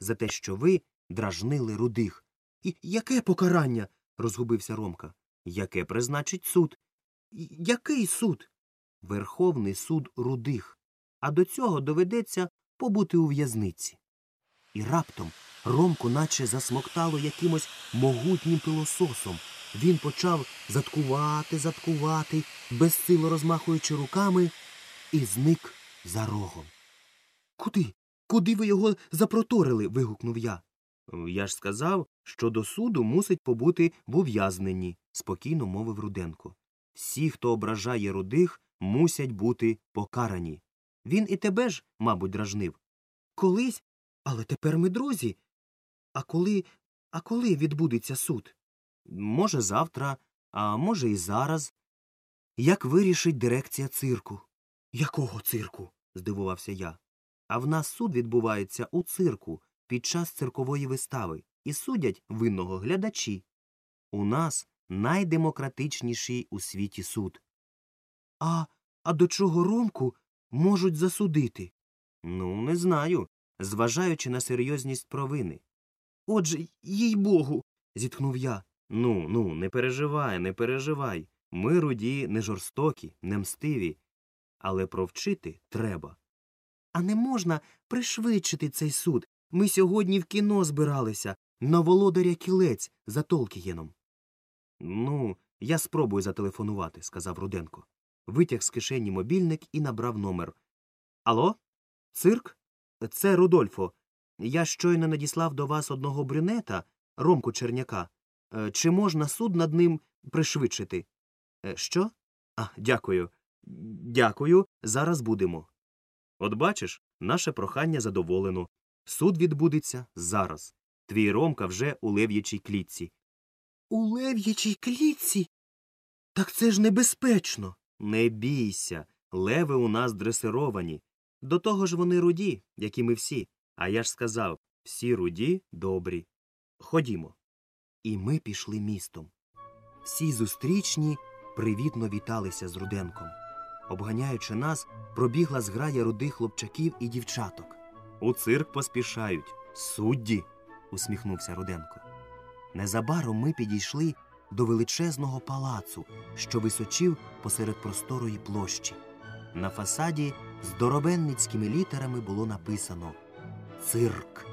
за те, що ви дражнили рудих. І яке покарання? розгубився Ромка. Яке призначить суд? Який суд? Верховний суд рудих. А до цього доведеться побути у в'язниці. І раптом Ромку наче засмоктало якимось могутнім пилососом. Він почав заткувати, заткувати, безсило розмахуючи руками, і зник за рогом. Куди? Куди ви його запроторили? вигукнув я. Я ж сказав, що до суду мусить побути в ув'язненні, спокійно мовив Руденко. Всі, хто ображає рудих, мусять бути покарані. Він і тебе ж, мабуть, дражнив. Колись, але тепер ми друзі. А коли. А коли відбудеться суд? Може, завтра, а може, і зараз. Як вирішить дирекція цирку? Якого цирку? здивувався я. А в нас суд відбувається у цирку під час циркової вистави, і судять винного глядачі. У нас найдемократичніший у світі суд. А, а до чого Ромку можуть засудити? Ну, не знаю, зважаючи на серйозність провини. Отже, їй богу. зітхнув я. Ну, ну, не переживай, не переживай. Ми руді не жорстокі, не мстиві, але провчити треба. А не можна пришвидшити цей суд. Ми сьогодні в кіно збиралися на володаря кілець за Толкієном. Ну, я спробую зателефонувати, сказав Руденко. Витяг з кишені мобільник і набрав номер. Алло? Цирк? Це Рудольфо. Я щойно надіслав до вас одного брюнета, Ромку Черняка. Е, Чи можна суд над ним пришвидшити? Е, Що? А, дякую. Дякую. Зараз будемо. От бачиш, наше прохання задоволено. Суд відбудеться зараз. Твій Ромка вже у лев'ячій клітці. У лев'ячій клітці? Так це ж небезпечно. Не бійся. Леви у нас дресировані. До того ж вони руді, як і ми всі. А я ж сказав всі руді добрі. Ходімо. І ми пішли містом. Всі зустрічні привітно віталися з Руденком. Обганяючи нас, пробігла зграя рудих хлопчаків і дівчаток. У цирк поспішають. Судді. усміхнувся Руденко. Незабаром ми підійшли до величезного палацу, що височив посеред просторої площі. На фасаді здоровенницькими літерами було написано Цирк.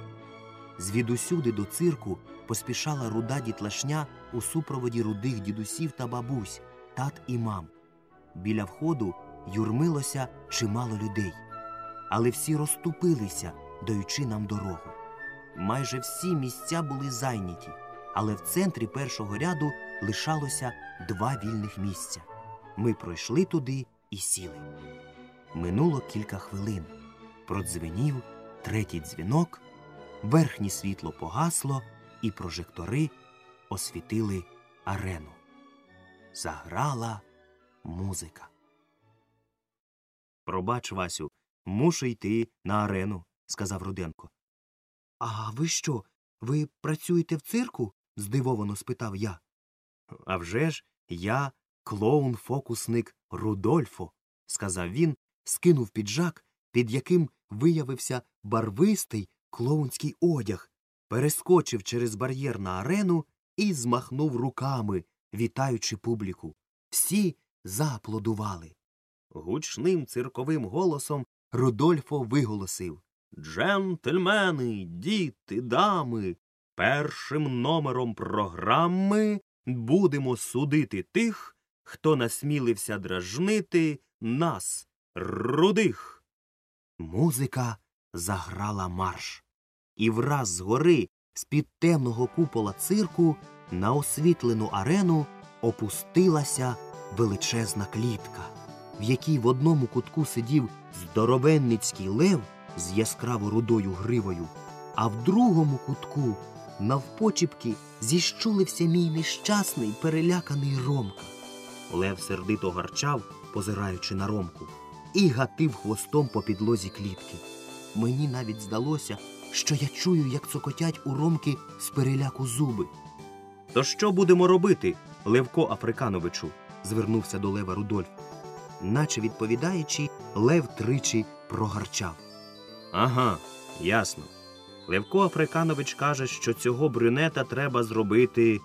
Звідусюди до цирку поспішала руда дітлашня у супроводі рудих дідусів та бабусь, тат і мам. Біля входу юрмилося чимало людей, але всі розступилися, даючи нам дорогу. Майже всі місця були зайняті, але в центрі першого ряду лишалося два вільних місця. Ми пройшли туди і сіли. Минуло кілька хвилин. Продзвенів третій дзвінок, верхнє світло погасло, і прожектори освітили арену. Заграла музика. Пробач, Васю, мушу йти на арену, сказав Руденко. А ви що? Ви працюєте в цирку? здивовано спитав я. «А вже ж я клоун-фокусник Рудольфо, сказав він, скинув піджак, під яким виявився барвистий клоунський одяг, перескочив через бар'єр на арену і змахнув руками, вітаючи публіку. Всі зааплодували. Гучним цирковим голосом Рудольфо виголосив Джентльмени, діти, дами, першим номером програми будемо судити тих, хто насмілився дражнити нас, рудих. Музика заграла марш. І враз згори, з-під темного купола цирку, на освітлену арену опустилася величезна клітка, в якій в одному кутку сидів здоровенницький лев з яскраво рудою гривою, а в другому кутку навпочіпки зіщулився мій нещасний переляканий Ромка. Лев сердито гарчав, позираючи на Ромку, і гатив хвостом по підлозі клітки. Мені навіть здалося, що я чую, як цокотять у Ромки з переляку зуби. То що будемо робити, Левко Африкановичу? звернувся до Лева Рудольф. Наче відповідаючи, Лев тричі прогарчав. Ага, ясно. Левко Африканович каже, що цього брюнета треба зробити